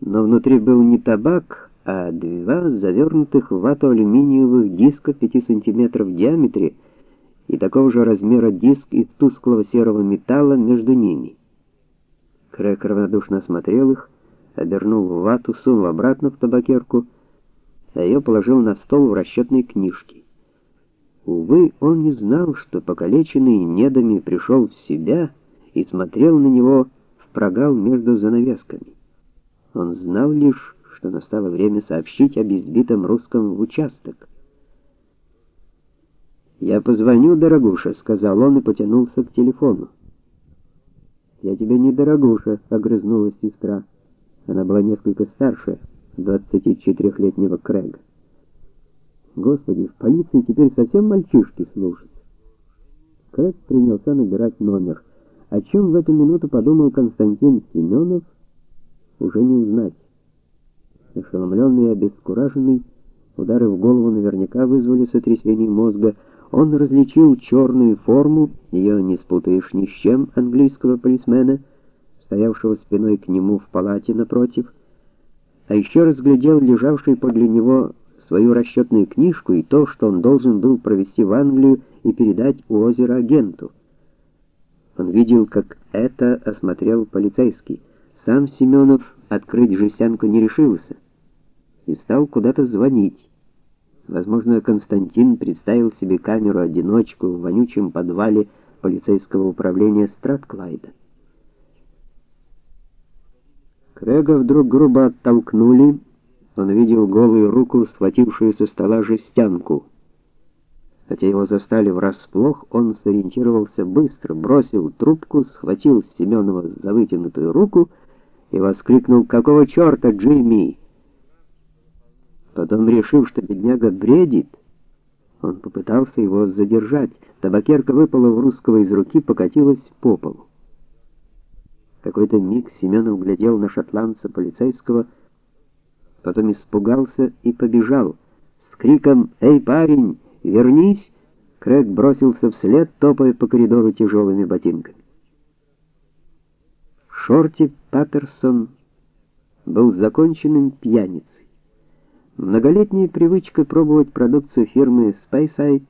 но внутри был не табак, а два завернутых в вату алюминиевых диска 5 см в диаметре и такого же размера диск из тусклого серого металла между ними. Крэк равнодушно осмотрел их, обернул вату, сунул обратно в табакерку, а ее положил на стол в расчетной книжке. Увы, он не знал, что покалеченный недами пришел в себя и смотрел на него в прогал между занавесками. Он знал лишь, что настало время сообщить об избитом русском в участок. "Я позвоню, дорогуша", сказал он и потянулся к телефону. "Я тебе не дорогуша", огрызнулась сестра. Она была несколько старше 24-летнего Крэга. Господи, в полиции теперь совсем мальчишки служат. Крэг принялся набирать номер. О чем в эту минуту подумал Константин Семенов, уже не узнать. Ошеломленный и обескураженный, удары в голову наверняка вызвали сотрясение мозга. Он различил черную форму, ее не спутаешь ни с чем, английского полисмена, стоявшего спиной к нему в палате напротив, а еще разглядел лежавший подле него свою расчетную книжку и то, что он должен был провести в Англию и передать у озера агенту. Он видел, как это осмотрел полицейский. Сам Семенов открыть жестянку не решился и стал куда-то звонить. Возможно, Константин представил себе камеру-одиночку в вонючем подвале полицейского управления Стратклайда. Крэга вдруг грубо оттолкнули. Он видел голую руку, схватившую со стола жестянку. Хотя его застали врасплох, он сориентировался быстро, бросил трубку, схватил Семенова за вытянутую руку и воскликнул: "Какого чёрта, Джимми?" Потом, решив, что бедняга бредит, он попытался его задержать. Табакерка выпала у русского из руки, покатилась по полу. Какой-то миг Семенов глядел на шотландца полицейского, потом испугался и побежал. С криком: "Эй, парень, вернись!" Крэг бросился вслед, топая по коридору тяжелыми ботинками. Шорти Паттерсон был законченным пьяницей. Многолетняя привычка пробовать продукцию фирмы Speyside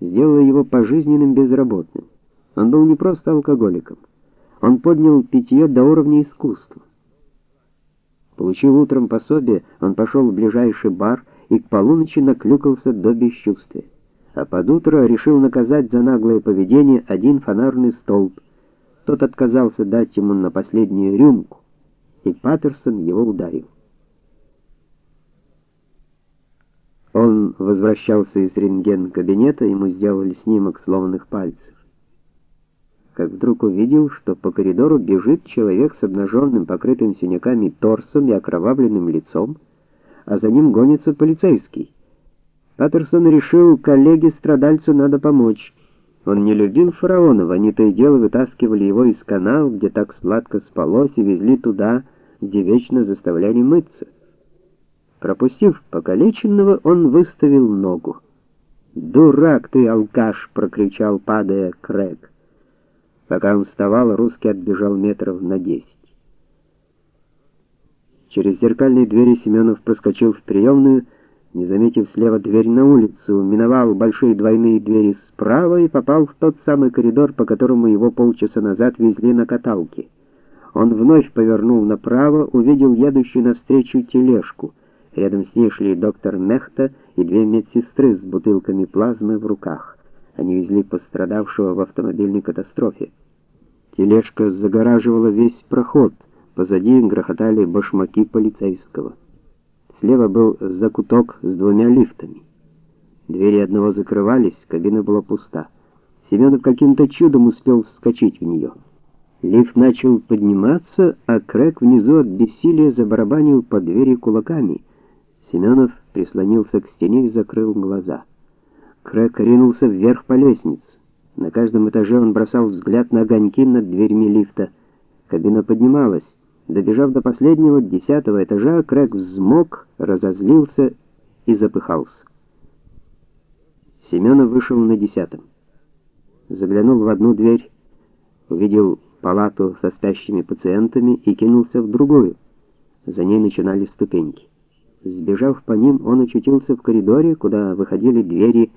сделала его пожизненным безработным. Он был не просто алкоголиком. Он поднял питье до уровня искусства. Получив утром пособие, он пошел в ближайший бар и к полуночи наклюкался до бесчувствия. А под утро решил наказать за наглое поведение один фонарный столб, тот отказался дать ему на последнюю рюмку, и Паттерсон его ударил. Он возвращался из рентген-кабинета, ему сделали снимок сломанных пальцев. Как вдруг увидел, что по коридору бежит человек с обнаженным, покрытым синяками торсом и окровавленным лицом, а за ним гонится полицейский. Паттерсон решил, коллеге-страдальцу надо помочь. Он не любил фараонов, они то и дело вытаскивали его из канал, где так сладко спалось, и везли туда, где вечно заставляли мыться. Пропустив покалеченного, он выставил ногу. "Дурак ты, алкаш", прокричал, падая Крэг. Пока он вставал, русский отбежал метров на десять. Через зеркальные двери Семенов проскочил в приемную не заметив слева дверь на улицу, миновал большие двойные двери справа и попал в тот самый коридор, по которому его полчаса назад везли на каталке. Он вновь повернул направо, увидел едущую навстречу тележку. Рядом с ней шли доктор Мехта и две медсестры с бутылками плазмы в руках. Они везли пострадавшего в автомобильной катастрофе. Тележка загораживала весь проход. Позади грохотали башмаки полицейского. Слева был закуток с двумя лифтами. Двери одного закрывались, кабина была пуста. Семенов каким-то чудом успел вскочить в нее. Лифт начал подниматься, а Крэк внизу от бессилия забарабанил по двери кулаками. Семенов прислонился к стене и закрыл глаза. Крэк ринулся вверх по лестнице. На каждом этаже он бросал взгляд на огоньки над дверьми лифта. Кабина поднималась. Добежав до последнего, десятого этажа, Крэг взмок, разозлился и запыхался. Семенов вышел на десятом. Заглянул в одну дверь, увидел палату со спящими пациентами и кинулся в другую. За ней начинались ступеньки. Сбежав по ним, он очутился в коридоре, куда выходили двери